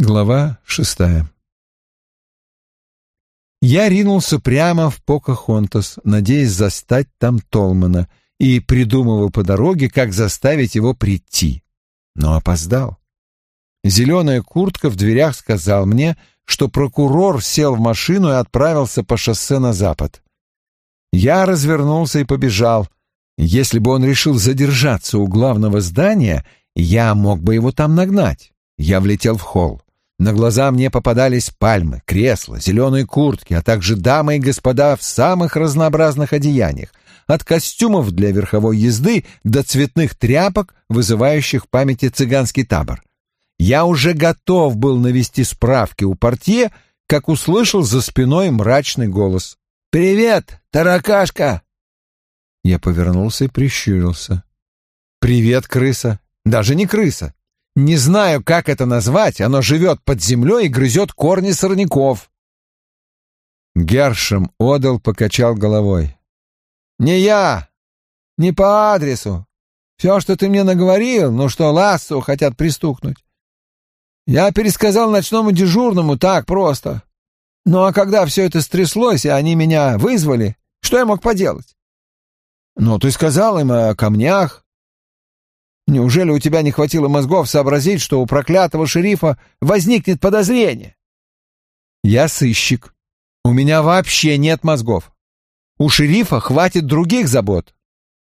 Глава шестая Я ринулся прямо в Покахонтас, надеясь застать там Толмана, и придумывал по дороге, как заставить его прийти. Но опоздал. Зеленая куртка в дверях сказал мне, что прокурор сел в машину и отправился по шоссе на запад. Я развернулся и побежал. Если бы он решил задержаться у главного здания, я мог бы его там нагнать. Я влетел в холл. На глаза мне попадались пальмы, кресла, зеленые куртки, а также дамы и господа в самых разнообразных одеяниях, от костюмов для верховой езды до цветных тряпок, вызывающих в памяти цыганский табор. Я уже готов был навести справки у портье, как услышал за спиной мрачный голос. «Привет, таракашка!» Я повернулся и прищурился. «Привет, крыса! Даже не крыса! Не знаю, как это назвать, оно живет под землей и грызет корни сорняков. Гершем Одел покачал головой. «Не я! Не по адресу! Все, что ты мне наговорил, ну что, Лассу хотят пристукнуть. Я пересказал ночному дежурному так просто. Ну а когда все это стряслось, и они меня вызвали, что я мог поделать? Ну, ты сказал им о камнях, Неужели у тебя не хватило мозгов сообразить, что у проклятого шерифа возникнет подозрение? Я сыщик. У меня вообще нет мозгов. У шерифа хватит других забот.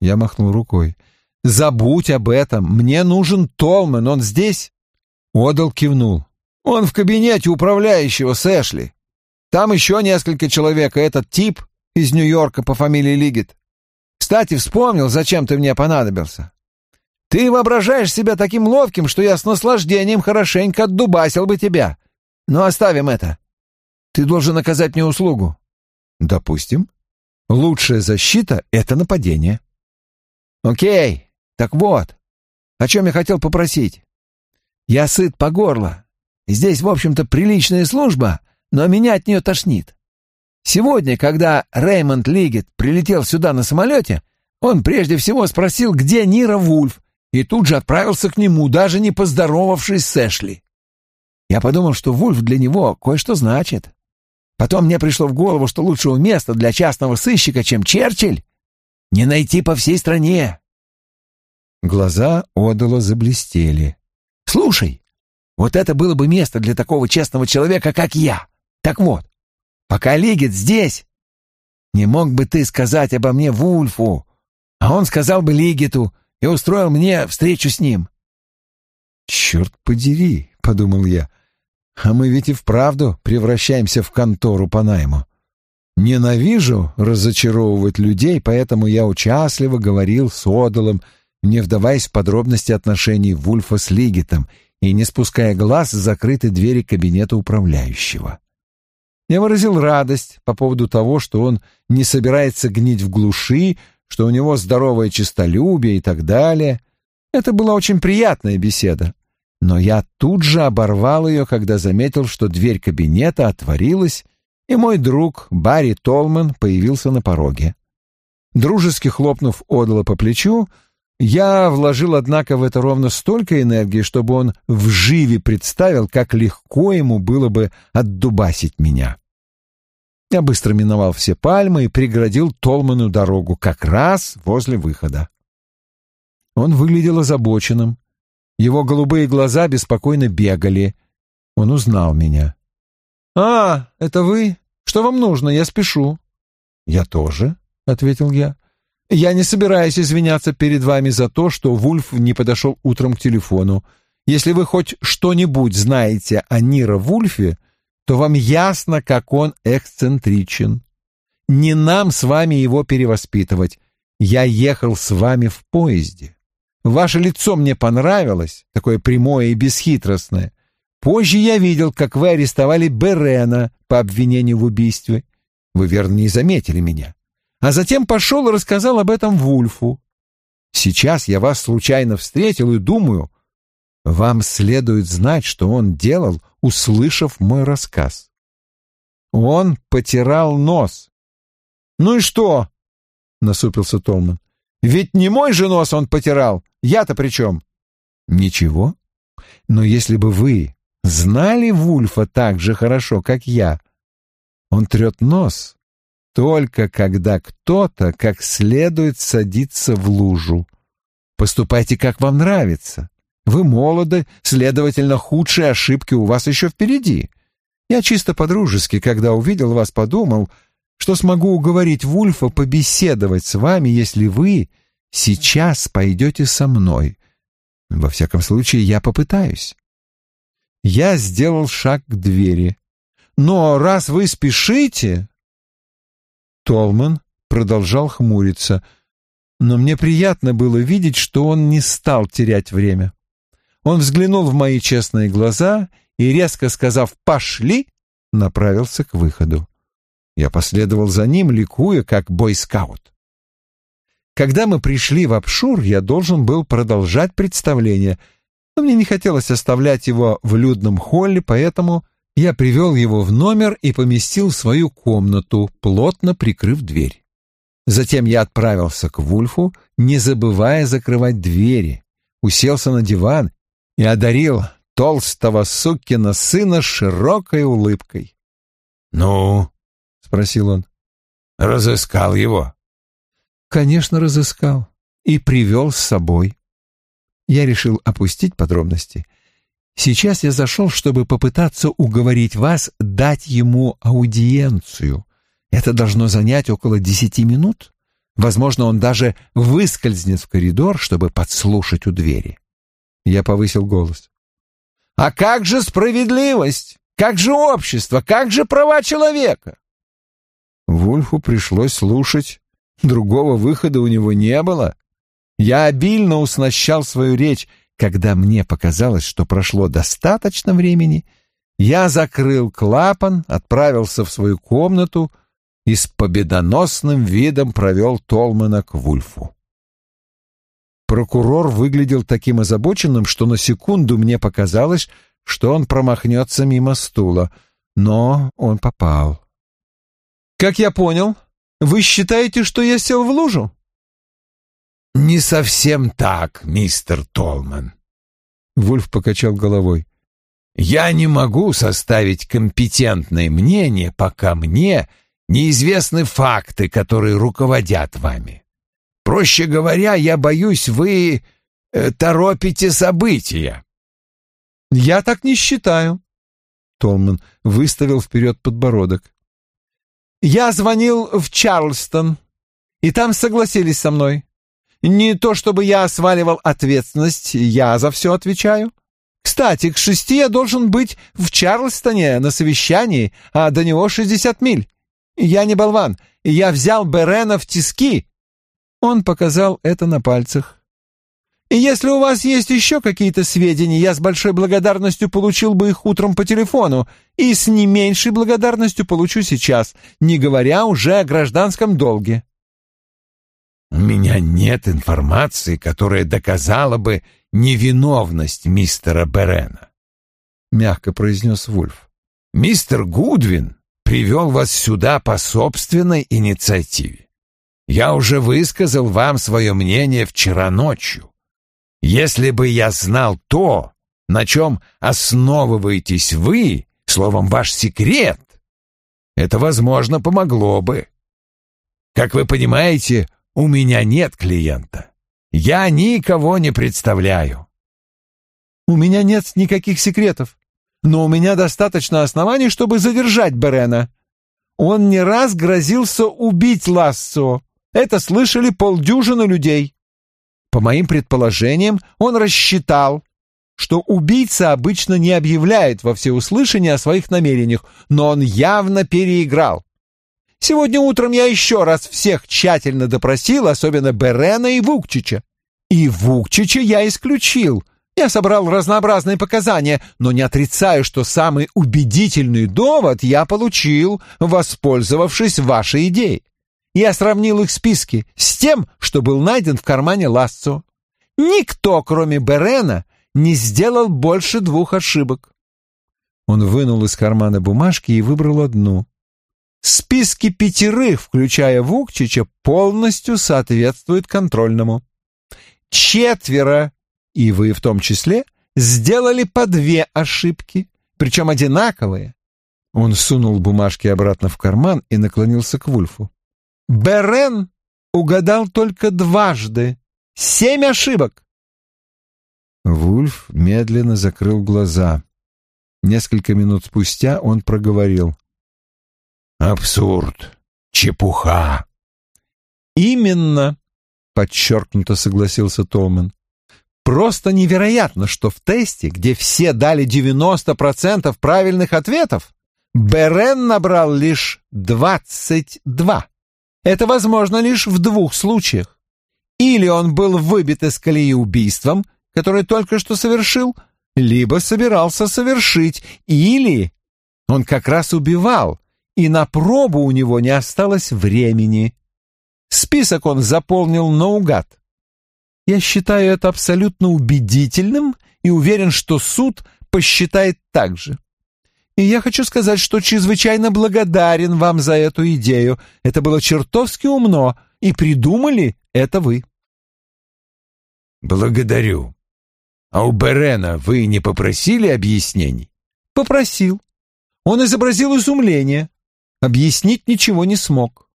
Я махнул рукой. Забудь об этом. Мне нужен Толман. Он здесь? Одал кивнул. Он в кабинете управляющего с Эшли. Там еще несколько человек, и этот тип из Нью-Йорка по фамилии Лигет. Кстати, вспомнил, зачем ты мне понадобился. Ты воображаешь себя таким ловким, что я с наслаждением хорошенько отдубасил бы тебя. Но оставим это. Ты должен оказать мне услугу. Допустим. Лучшая защита — это нападение. Окей, так вот, о чем я хотел попросить. Я сыт по горло. Здесь, в общем-то, приличная служба, но меня от нее тошнит. Сегодня, когда Реймонд Лигет прилетел сюда на самолете, он прежде всего спросил, где Нира Вульф, и тут же отправился к нему, даже не поздоровавшись с Эшли. Я подумал, что Вульф для него кое-что значит. Потом мне пришло в голову, что лучшего места для частного сыщика, чем Черчилль, не найти по всей стране. Глаза Одала заблестели. «Слушай, вот это было бы место для такого честного человека, как я. Так вот, пока Лигет здесь, не мог бы ты сказать обо мне Вульфу, а он сказал бы Лигету, и устроил мне встречу с ним. «Черт подери», — подумал я, — «а мы ведь и вправду превращаемся в контору по найму. Ненавижу разочаровывать людей, поэтому я участливо говорил с Одалом, не вдаваясь в подробности отношений Вульфа с Лигитом и не спуская глаз с закрытой двери кабинета управляющего. Я выразил радость по поводу того, что он не собирается гнить в глуши, что у него здоровое честолюбие и так далее. Это была очень приятная беседа. Но я тут же оборвал ее, когда заметил, что дверь кабинета отворилась, и мой друг Барри Толман появился на пороге. Дружески хлопнув Одала по плечу, я вложил, однако, в это ровно столько энергии, чтобы он вживе представил, как легко ему было бы отдубасить меня. Я быстро миновал все пальмы и преградил Толману дорогу как раз возле выхода. Он выглядел озабоченным. Его голубые глаза беспокойно бегали. Он узнал меня. «А, это вы? Что вам нужно? Я спешу». «Я тоже», — ответил я. «Я не собираюсь извиняться перед вами за то, что Вульф не подошел утром к телефону. Если вы хоть что-нибудь знаете о Нира Вульфе, то вам ясно, как он эксцентричен. Не нам с вами его перевоспитывать. Я ехал с вами в поезде. Ваше лицо мне понравилось, такое прямое и бесхитростное. Позже я видел, как вы арестовали Берена по обвинению в убийстве. Вы, верно, не заметили меня. А затем пошел и рассказал об этом Вульфу. Сейчас я вас случайно встретил и думаю, вам следует знать, что он делал, услышав мой рассказ. Он потирал нос. «Ну и что?» — насупился Толман. «Ведь не мой же нос он потирал. Я-то при чем?» «Ничего. Но если бы вы знали Вульфа так же хорошо, как я. Он трет нос только когда кто-то как следует садится в лужу. Поступайте, как вам нравится. Вы молоды, следовательно, худшие ошибки у вас еще впереди. Я чисто по-дружески, когда увидел вас, подумал, что смогу уговорить Вульфа побеседовать с вами, если вы сейчас пойдете со мной. Во всяком случае, я попытаюсь. Я сделал шаг к двери. Но раз вы спешите... Толман продолжал хмуриться, но мне приятно было видеть, что он не стал терять время. Он взглянул в мои честные глаза и, резко сказав «пошли», направился к выходу. Я последовал за ним, ликуя, как бойскаут. Когда мы пришли в Апшур, я должен был продолжать представление, но мне не хотелось оставлять его в людном холле, поэтому я привел его в номер и поместил в свою комнату, плотно прикрыв дверь. Затем я отправился к Вульфу, не забывая закрывать двери, уселся на диван и одарил толстого сукина сына широкой улыбкой. «Ну?» — спросил он. «Разыскал его?» «Конечно, разыскал. И привел с собой». Я решил опустить подробности. Сейчас я зашел, чтобы попытаться уговорить вас дать ему аудиенцию. Это должно занять около десяти минут. Возможно, он даже выскользнет в коридор, чтобы подслушать у двери. Я повысил голос. «А как же справедливость? Как же общество? Как же права человека?» Вульфу пришлось слушать. Другого выхода у него не было. Я обильно уснащал свою речь. Когда мне показалось, что прошло достаточно времени, я закрыл клапан, отправился в свою комнату и с победоносным видом провел Толмана к Вульфу. Прокурор выглядел таким озабоченным, что на секунду мне показалось, что он промахнется мимо стула, но он попал. «Как я понял, вы считаете, что я сел в лужу?» «Не совсем так, мистер Толман». Вульф покачал головой. «Я не могу составить компетентное мнение, пока мне неизвестны факты, которые руководят вами. Проще говоря, я боюсь, вы э, торопите события». «Я так не считаю», — Толман выставил вперед подбородок. «Я звонил в Чарльстон, и там согласились со мной. Не то чтобы я сваливал ответственность, я за все отвечаю. Кстати, к шести я должен быть в Чарльстоне на совещании, а до него шестьдесят миль. Я не болван, я взял Берена в тиски он показал это на пальцах. «И если у вас есть еще какие-то сведения, я с большой благодарностью получил бы их утром по телефону, и с не меньшей благодарностью получу сейчас, не говоря уже о гражданском долге». «У меня нет информации, которая доказала бы невиновность мистера Берена», — мягко произнес Вульф. «Мистер Гудвин привел вас сюда по собственной инициативе. Я уже высказал вам свое мнение вчера ночью. Если бы я знал то, на чем основываетесь вы, словом, ваш секрет, это, возможно, помогло бы. Как вы понимаете, у меня нет клиента. Я никого не представляю. У меня нет никаких секретов, но у меня достаточно оснований, чтобы задержать Берена. Он не раз грозился убить Лассо, это слышали полдюжины людей. По моим предположениям, он рассчитал, что убийца обычно не объявляет во всеуслышание о своих намерениях, но он явно переиграл. Сегодня утром я еще раз всех тщательно допросил, особенно Берена и Вукчича. И Вукчича я исключил. Я собрал разнообразные показания, но не отрицаю, что самый убедительный довод я получил, воспользовавшись вашей идеей. Я сравнил их списки с тем, что был найден в кармане Лассо. Никто, кроме Берена, не сделал больше двух ошибок. Он вынул из кармана бумажки и выбрал одну. Списки пятерых, включая Вукчича, полностью соответствуют контрольному. Четверо, и вы в том числе, сделали по две ошибки, причем одинаковые. Он сунул бумажки обратно в карман и наклонился к Вульфу. Берен угадал только дважды. Семь ошибок. Вульф медленно закрыл глаза. Несколько минут спустя он проговорил. «Абсурд! Чепуха!» «Именно!» — подчеркнуто согласился Толман. «Просто невероятно, что в тесте, где все дали 90% правильных ответов, Берен набрал лишь 22. Это возможно лишь в двух случаях. Или он был выбит из колеи убийством, которое только что совершил, либо собирался совершить, или он как раз убивал, и на пробу у него не осталось времени. Список он заполнил наугад. Я считаю это абсолютно убедительным и уверен, что суд посчитает так же. И я хочу сказать, что чрезвычайно благодарен вам за эту идею. Это было чертовски умно, и придумали это вы. Благодарю. А у Берена вы не попросили объяснений? Попросил. Он изобразил изумление. Объяснить ничего не смог.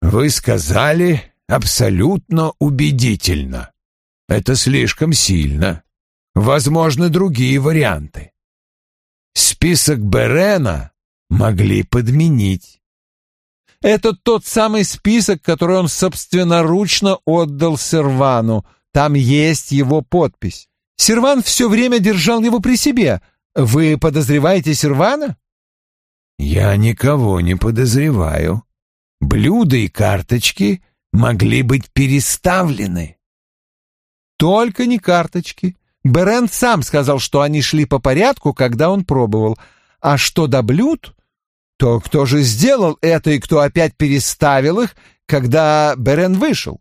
Вы сказали абсолютно убедительно. Это слишком сильно. Возможны другие варианты. Список Берена могли подменить. Это тот самый список, который он собственноручно отдал Сервану. Там есть его подпись. Серван все время держал его при себе. Вы подозреваете Сервана? Я никого не подозреваю. Блюда и карточки могли быть переставлены. Только не карточки. Берент сам сказал, что они шли по порядку, когда он пробовал. А что до блюд, то кто же сделал это и кто опять переставил их, когда Берен вышел?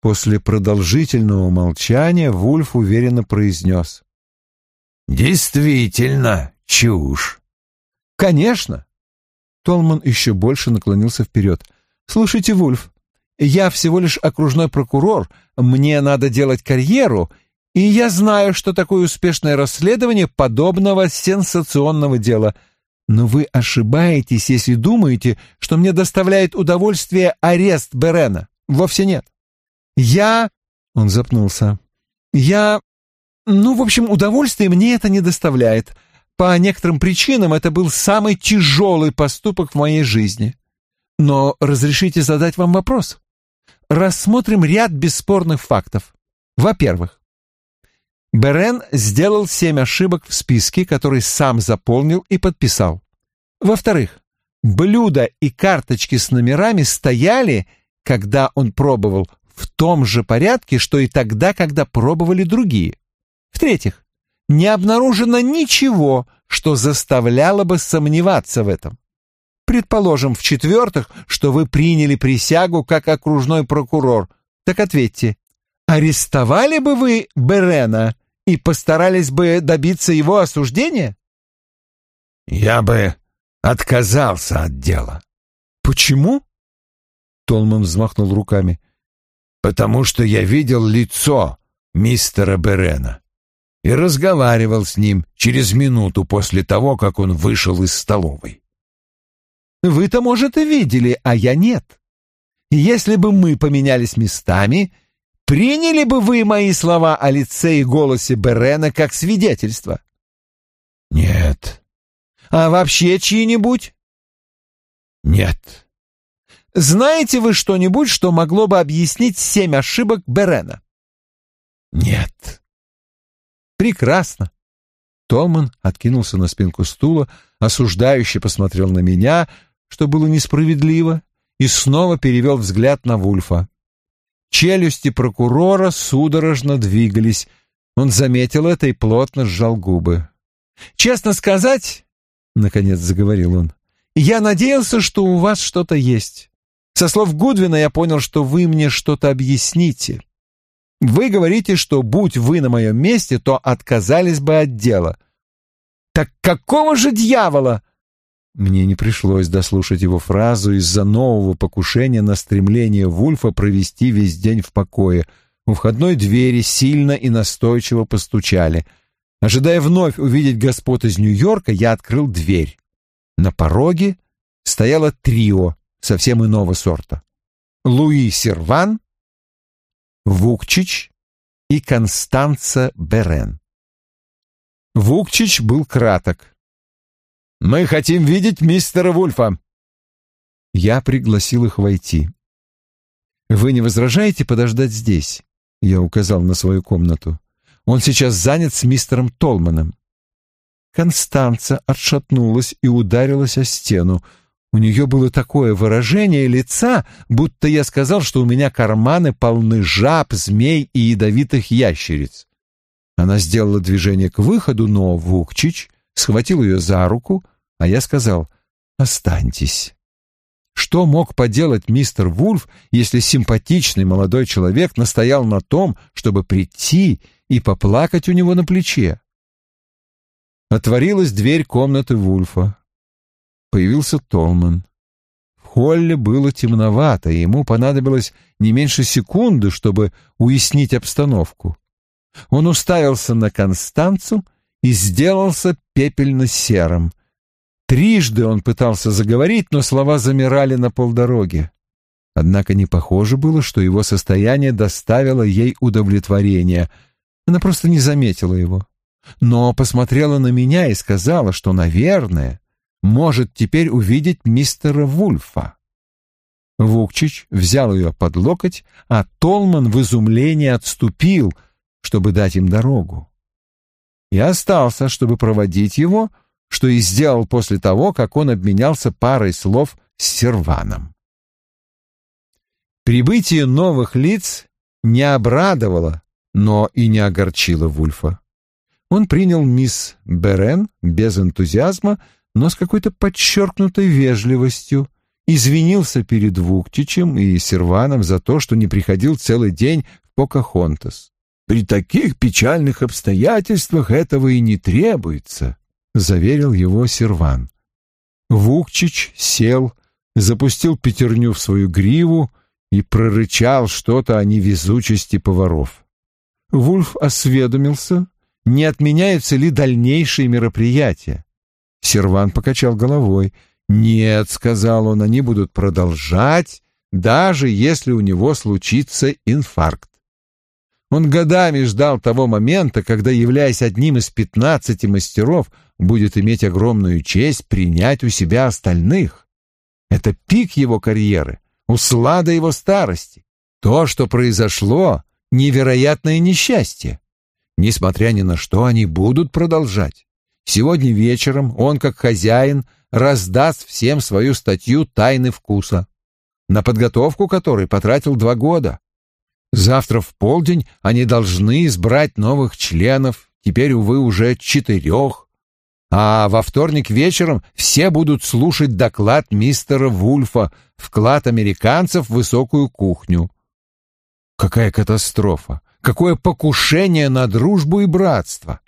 После продолжительного молчания Вульф уверенно произнес. «Действительно, чушь». «Конечно». Толман еще больше наклонился вперед. «Слушайте, Вульф, я всего лишь окружной прокурор, мне надо делать карьеру, и я знаю, что такое успешное расследование подобного сенсационного дела. Но вы ошибаетесь, если думаете, что мне доставляет удовольствие арест Берена. Вовсе нет. Я... Он запнулся. Я... Ну, в общем, удовольствие мне это не доставляет. По некоторым причинам это был самый тяжелый поступок в моей жизни. Но разрешите задать вам вопрос. Рассмотрим ряд бесспорных фактов. Во-первых, Берен сделал семь ошибок в списке, который сам заполнил и подписал. Во-вторых, блюда и карточки с номерами стояли, когда он пробовал, в том же порядке, что и тогда, когда пробовали другие. В-третьих, не обнаружено ничего, что заставляло бы сомневаться в этом. Предположим, в-четвертых, что вы приняли присягу как окружной прокурор. Так ответьте, арестовали бы вы Берена и постарались бы добиться его осуждения? Я бы отказался от дела. Почему? Толман взмахнул руками. Потому что я видел лицо мистера Берена и разговаривал с ним через минуту после того, как он вышел из столовой. Вы-то, может, и видели, а я нет. Если бы мы поменялись местами, Приняли бы вы мои слова о лице и голосе Берена как свидетельство? Нет. А вообще чьи-нибудь? Нет. Знаете вы что-нибудь, что могло бы объяснить семь ошибок Берена? Нет. Прекрасно. Толман откинулся на спинку стула, осуждающе посмотрел на меня, что было несправедливо, и снова перевел взгляд на Вульфа. Челюсти прокурора судорожно двигались. Он заметил это и плотно сжал губы. «Честно сказать, — наконец заговорил он, — я надеялся, что у вас что-то есть. Со слов Гудвина я понял, что вы мне что-то объясните. Вы говорите, что будь вы на моем месте, то отказались бы от дела. Так какого же дьявола мне не пришлось дослушать его фразу из-за нового покушения на стремление Вульфа провести весь день в покое. У входной двери сильно и настойчиво постучали. Ожидая вновь увидеть господ из Нью-Йорка, я открыл дверь. На пороге стояло трио совсем иного сорта. Луи Серван, Вукчич и Констанца Берен. Вукчич был краток. «Мы хотим видеть мистера Вульфа». Я пригласил их войти. «Вы не возражаете подождать здесь?» Я указал на свою комнату. «Он сейчас занят с мистером Толманом». Констанца отшатнулась и ударилась о стену. У нее было такое выражение лица, будто я сказал, что у меня карманы полны жаб, змей и ядовитых ящериц. Она сделала движение к выходу, но Вукчич схватил ее за руку, а я сказал «Останьтесь». Что мог поделать мистер Вульф, если симпатичный молодой человек настоял на том, чтобы прийти и поплакать у него на плече? Отворилась дверь комнаты Вульфа. Появился Толман. В холле было темновато, и ему понадобилось не меньше секунды, чтобы уяснить обстановку. Он уставился на Констанцу и сделался пепельно-серым. Трижды он пытался заговорить, но слова замирали на полдороге. Однако не похоже было, что его состояние доставило ей удовлетворение. Она просто не заметила его. Но посмотрела на меня и сказала, что, наверное, может теперь увидеть мистера Вульфа. Вукчич взял ее под локоть, а Толман в изумлении отступил, чтобы дать им дорогу. Я остался, чтобы проводить его, что и сделал после того, как он обменялся парой слов с Серваном. Прибытие новых лиц не обрадовало, но и не огорчило Вульфа. Он принял мисс Берен без энтузиазма, но с какой-то подчеркнутой вежливостью, извинился перед Вуктичем и Серваном за то, что не приходил целый день в Покахонтас. «При таких печальных обстоятельствах этого и не требуется», — заверил его Серван. Вукчич сел, запустил пятерню в свою гриву и прорычал что-то о невезучести поваров. Вульф осведомился, не отменяются ли дальнейшие мероприятия. Серван покачал головой. «Нет», — сказал он, — «они будут продолжать, даже если у него случится инфаркт». Он годами ждал того момента, когда, являясь одним из пятнадцати мастеров, будет иметь огромную честь принять у себя остальных. Это пик его карьеры, услада его старости. То, что произошло, — невероятное несчастье. Несмотря ни на что, они будут продолжать. Сегодня вечером он, как хозяин, раздаст всем свою статью «Тайны вкуса», на подготовку которой потратил два года. Завтра в полдень они должны избрать новых членов, теперь, увы, уже четырех. А во вторник вечером все будут слушать доклад мистера Вульфа «Вклад американцев в высокую кухню». Какая катастрофа! Какое покушение на дружбу и братство!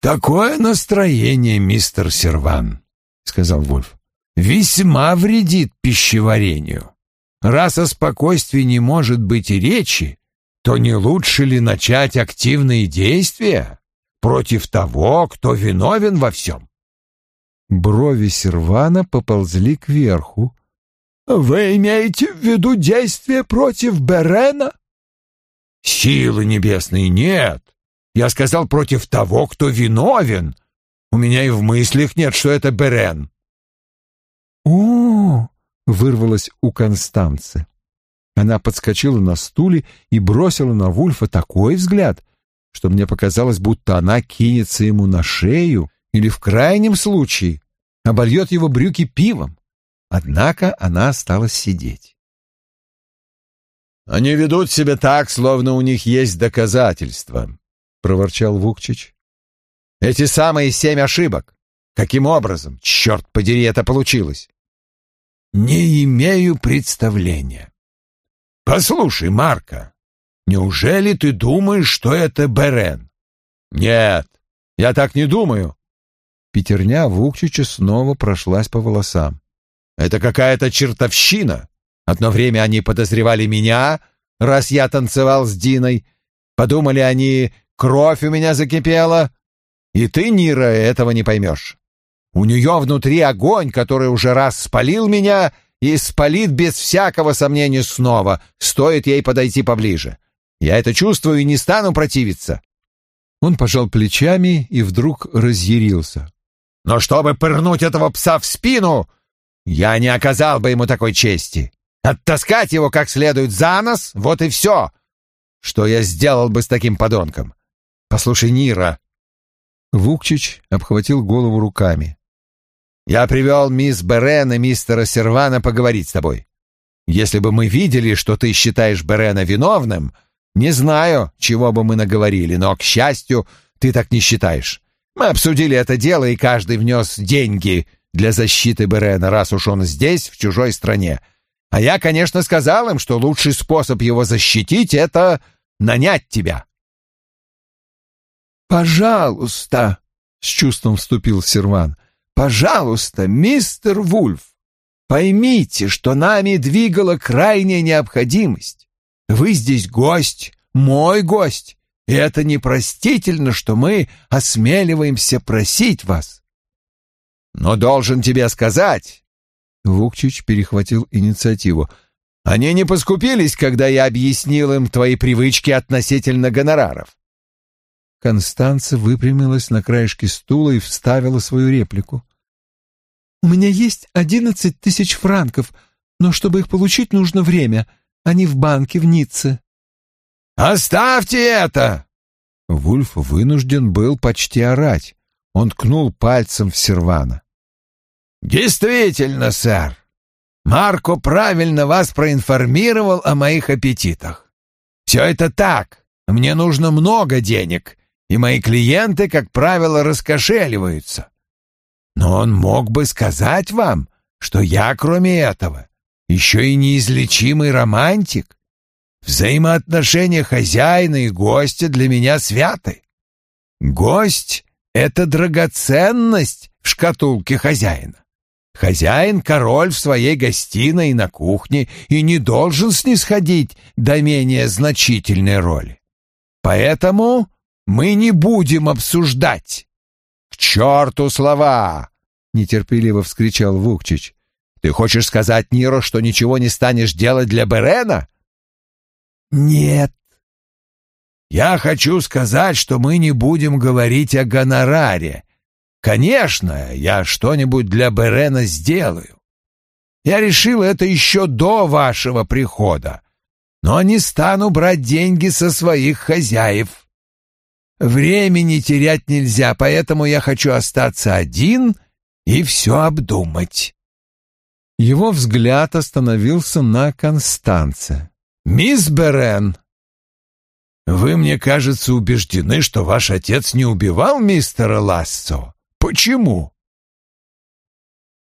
«Такое настроение, мистер Серван», — сказал Вульф, — «весьма вредит пищеварению. Раз о спокойствии не может быть и речи, то не лучше ли начать активные действия против того, кто виновен во всем?» Брови Сервана поползли кверху. «Вы имеете в виду действия против Берена?» Силы небесные нет. Я сказал против того, кто виновен. У меня и в мыслях нет, что это Берен. О, вырвалось у Констанцы. Она подскочила на стуле и бросила на Вульфа такой взгляд, что мне показалось, будто она кинется ему на шею или в крайнем случае обольет его брюки пивом. Однако она осталась сидеть. Они ведут себя так, словно у них есть доказательства, проворчал Вукчич. Эти самые семь ошибок. Каким образом, черт подери, это получилось? Не имею представления. Послушай, Марка, неужели ты думаешь, что это Берен? Нет, я так не думаю. Пятерня Вукчича снова прошлась по волосам. Это какая-то чертовщина. Одно время они подозревали меня, раз я танцевал с Диной. Подумали они, кровь у меня закипела. И ты, Нира, этого не поймешь. У нее внутри огонь, который уже раз спалил меня и спалит без всякого сомнения снова, стоит ей подойти поближе. Я это чувствую и не стану противиться. Он пожал плечами и вдруг разъярился. Но чтобы пырнуть этого пса в спину, я не оказал бы ему такой чести. Оттаскать его как следует за нос — вот и все. Что я сделал бы с таким подонком? Послушай, Нира. Вукчич обхватил голову руками. Я привел мисс Берен и мистера Сервана поговорить с тобой. Если бы мы видели, что ты считаешь Берена виновным, не знаю, чего бы мы наговорили, но, к счастью, ты так не считаешь. Мы обсудили это дело, и каждый внес деньги для защиты Берена, раз уж он здесь, в чужой стране. А я, конечно, сказал им, что лучший способ его защитить — это нанять тебя. «Пожалуйста», — с чувством вступил Серван, — «пожалуйста, мистер Вульф, поймите, что нами двигала крайняя необходимость. Вы здесь гость, мой гость, и это непростительно, что мы осмеливаемся просить вас. Но должен тебе сказать, Вукчич перехватил инициативу. Они не поскупились, когда я объяснил им твои привычки относительно гонораров. Констанца выпрямилась на краешке стула и вставила свою реплику. «У меня есть одиннадцать тысяч франков, но чтобы их получить, нужно время. Они в банке в Ницце». «Оставьте это!» Вульф вынужден был почти орать. Он ткнул пальцем в Сервана. «Действительно, сэр, Марко правильно вас проинформировал о моих аппетитах. Все это так. Мне нужно много денег, и мои клиенты, как правило, раскошеливаются. Но он мог бы сказать вам, что я, кроме этого, еще и неизлечимый романтик. Взаимоотношения хозяина и гостя для меня святы. Гость — это драгоценность в шкатулке хозяина. Хозяин — король в своей гостиной и на кухне и не должен снисходить до менее значительной роли. Поэтому мы не будем обсуждать. — К черту слова! — нетерпеливо вскричал Вукчич. Ты хочешь сказать, Ниро, что ничего не станешь делать для Берена? Нет. Я хочу сказать, что мы не будем говорить о гонораре. Конечно, я что-нибудь для Берена сделаю. Я решил это еще до вашего прихода, но не стану брать деньги со своих хозяев. Времени терять нельзя, поэтому я хочу остаться один и все обдумать. Его взгляд остановился на Констанце. «Мисс Берен, вы, мне кажется, убеждены, что ваш отец не убивал мистера Лассо. Почему?»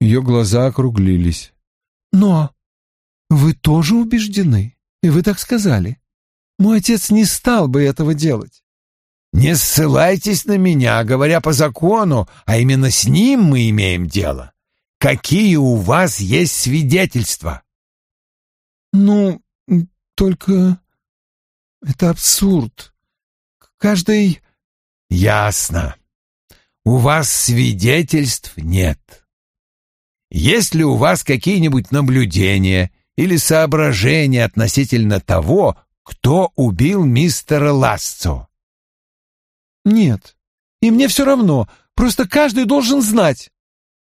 Ее глаза округлились. «Но вы тоже убеждены, и вы так сказали. Мой отец не стал бы этого делать». «Не ссылайтесь на меня, говоря по закону, а именно с ним мы имеем дело. Какие у вас есть свидетельства? Ну, только это абсурд. Каждый... Ясно. У вас свидетельств нет. Есть ли у вас какие-нибудь наблюдения или соображения относительно того, кто убил мистера Ласцо? Нет. И мне все равно. Просто каждый должен знать.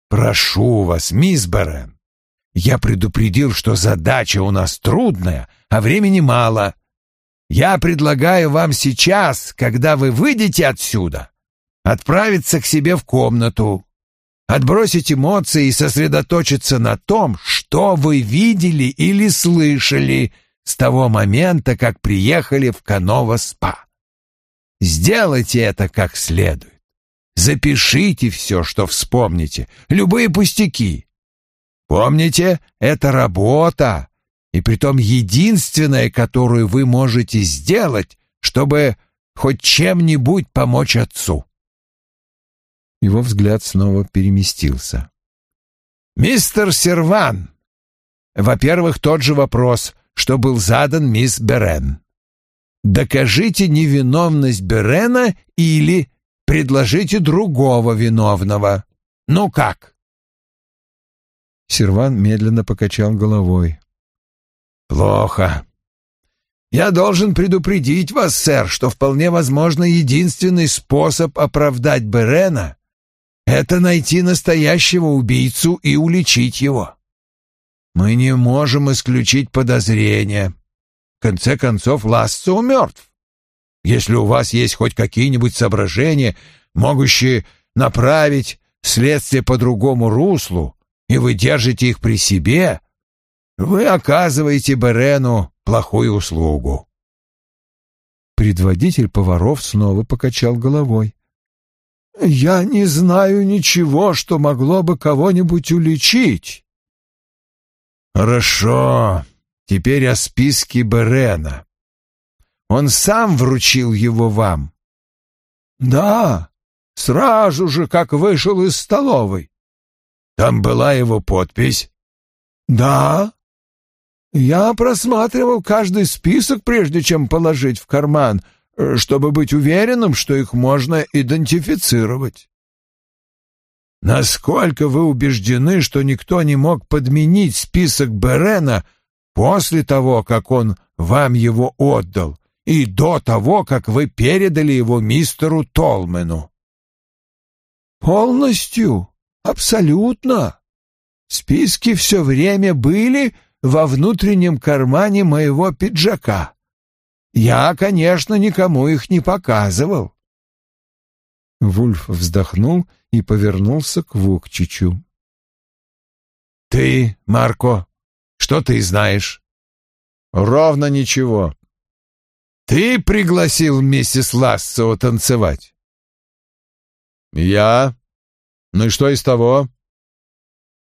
«Прошу вас, мисс Берен, я предупредил, что задача у нас трудная, а времени мало. Я предлагаю вам сейчас, когда вы выйдете отсюда, отправиться к себе в комнату, отбросить эмоции и сосредоточиться на том, что вы видели или слышали с того момента, как приехали в Канова-спа. Сделайте это как следует. Запишите все, что вспомните, любые пустяки. Помните, это работа, и притом единственная, которую вы можете сделать, чтобы хоть чем-нибудь помочь отцу. Его взгляд снова переместился. «Мистер Серван, во-первых, тот же вопрос, что был задан мисс Берен. Докажите невиновность Берена или предложите другого виновного. Ну как? Серван медленно покачал головой. Плохо. Я должен предупредить вас, сэр, что вполне возможно единственный способ оправдать Берена — это найти настоящего убийцу и уличить его. Мы не можем исключить подозрения. В конце концов, Ласцо мертв. Если у вас есть хоть какие-нибудь соображения, могущие направить следствие по другому руслу, и вы держите их при себе, вы оказываете Берену плохую услугу. Предводитель поваров снова покачал головой. «Я не знаю ничего, что могло бы кого-нибудь уличить». «Хорошо. Теперь о списке Берена. Он сам вручил его вам?» «Да, сразу же, как вышел из столовой». «Там была его подпись?» «Да, я просматривал каждый список, прежде чем положить в карман, э, чтобы быть уверенным, что их можно идентифицировать. Насколько вы убеждены, что никто не мог подменить список Берена после того, как он вам его отдал, и до того, как вы передали его мистеру Толмену? Полностью, абсолютно. Списки все время были во внутреннем кармане моего пиджака. Я, конечно, никому их не показывал. Вульф вздохнул и повернулся к Вукчичу. «Ты, Марко, что ты знаешь?» «Ровно ничего». «Ты пригласил миссис Лассо танцевать?» «Я? Ну и что из того?»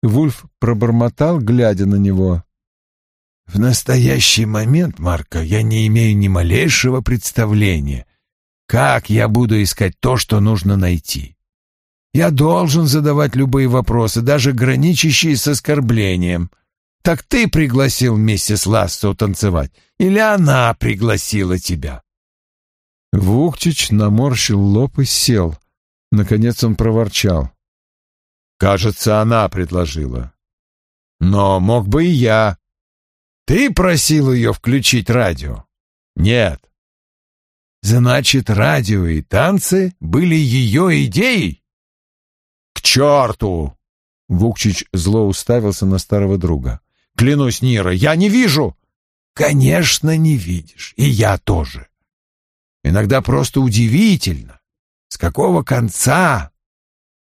Вульф пробормотал, глядя на него. В настоящий момент, Марко, я не имею ни малейшего представления, как я буду искать то, что нужно найти. Я должен задавать любые вопросы, даже граничащие с оскорблением. Так ты пригласил миссис Лассо танцевать, или она пригласила тебя?» Вукчич наморщил лоб и сел. Наконец он проворчал. «Кажется, она предложила. Но мог бы и я. Ты просил ее включить радио? Нет. Значит, радио и танцы были ее идеей? К черту! Вукчич зло уставился на старого друга. Клянусь, Нира, я не вижу. Конечно, не видишь. И я тоже. Иногда просто удивительно, с какого конца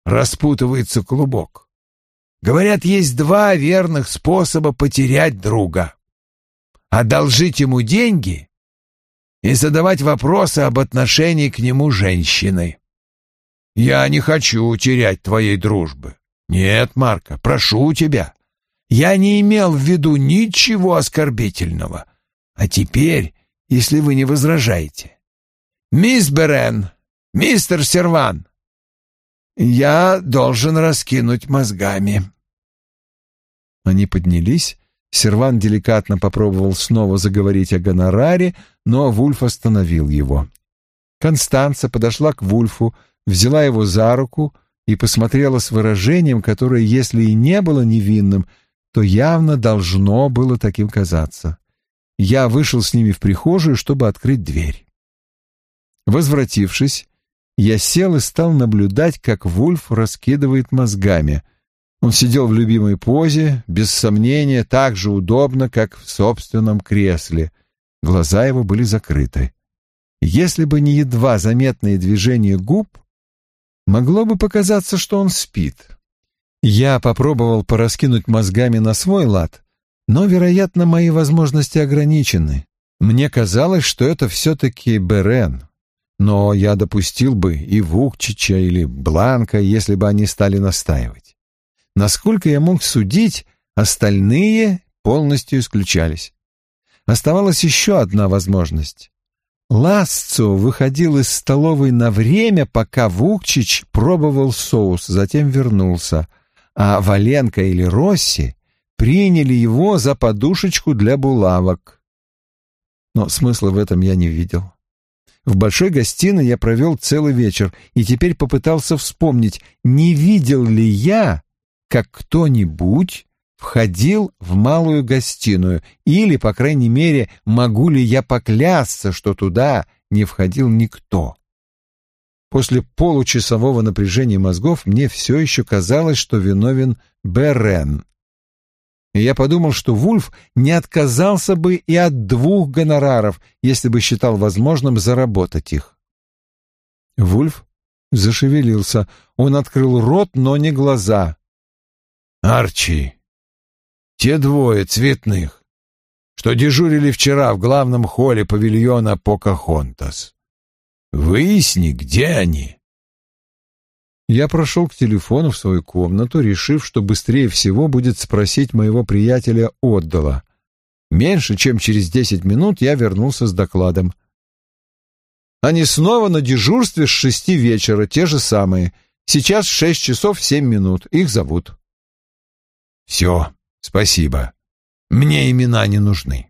распутывается клубок. Говорят, есть два верных способа потерять друга одолжить ему деньги и задавать вопросы об отношении к нему женщины. Я не хочу терять твоей дружбы. Нет, Марка, прошу тебя. Я не имел в виду ничего оскорбительного. А теперь, если вы не возражаете. Мисс Берен, мистер Серван, я должен раскинуть мозгами. Они поднялись Серван деликатно попробовал снова заговорить о гонораре, но Вульф остановил его. Констанца подошла к Вульфу, взяла его за руку и посмотрела с выражением, которое, если и не было невинным, то явно должно было таким казаться. Я вышел с ними в прихожую, чтобы открыть дверь. Возвратившись, я сел и стал наблюдать, как Вульф раскидывает мозгами — он сидел в любимой позе, без сомнения, так же удобно, как в собственном кресле. Глаза его были закрыты. Если бы не едва заметные движения губ, могло бы показаться, что он спит. Я попробовал пораскинуть мозгами на свой лад, но, вероятно, мои возможности ограничены. Мне казалось, что это все-таки Берен, но я допустил бы и Вукчича или Бланка, если бы они стали настаивать. Насколько я мог судить, остальные полностью исключались. Оставалась еще одна возможность. Ласцо выходил из столовой на время, пока Вукчич пробовал соус, затем вернулся, а Валенко или Росси приняли его за подушечку для булавок. но смысла в этом я не видел. В большой гостиной я провел целый вечер и теперь попытался вспомнить, не видел ли я, как кто-нибудь входил в малую гостиную, или, по крайней мере, могу ли я поклясться, что туда не входил никто. После получасового напряжения мозгов мне все еще казалось, что виновен Берен. И я подумал, что Вульф не отказался бы и от двух гонораров, если бы считал возможным заработать их. Вульф зашевелился. Он открыл рот, но не глаза. «Арчи, те двое цветных, что дежурили вчера в главном холле павильона Покахонтас. Выясни, где они. Я прошел к телефону в свою комнату, решив, что быстрее всего будет спросить моего приятеля Отдала. Меньше чем через десять минут я вернулся с докладом. Они снова на дежурстве с шести вечера, те же самые. Сейчас шесть часов семь минут. Их зовут. Все, спасибо. Мне имена не нужны.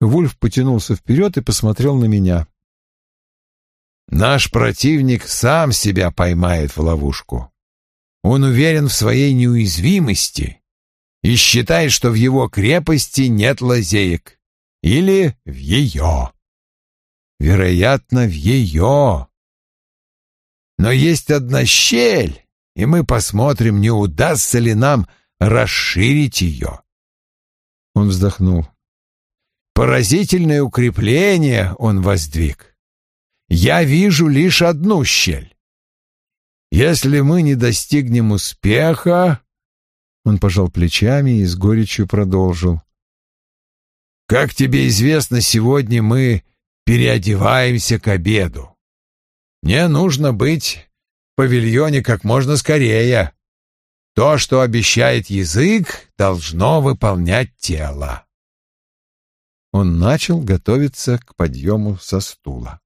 Вульф потянулся вперед и посмотрел на меня. Наш противник сам себя поймает в ловушку. Он уверен в своей неуязвимости и считает, что в его крепости нет лазеек. Или в ее. Вероятно, в ее. Но есть одна щель, и мы посмотрим, не удастся ли нам расширить ее. Он вздохнул. Поразительное укрепление он воздвиг я вижу лишь одну щель. Если мы не достигнем успеха...» Он пожал плечами и с горечью продолжил. «Как тебе известно, сегодня мы переодеваемся к обеду. Мне нужно быть в павильоне как можно скорее. То, что обещает язык, должно выполнять тело». Он начал готовиться к подъему со стула.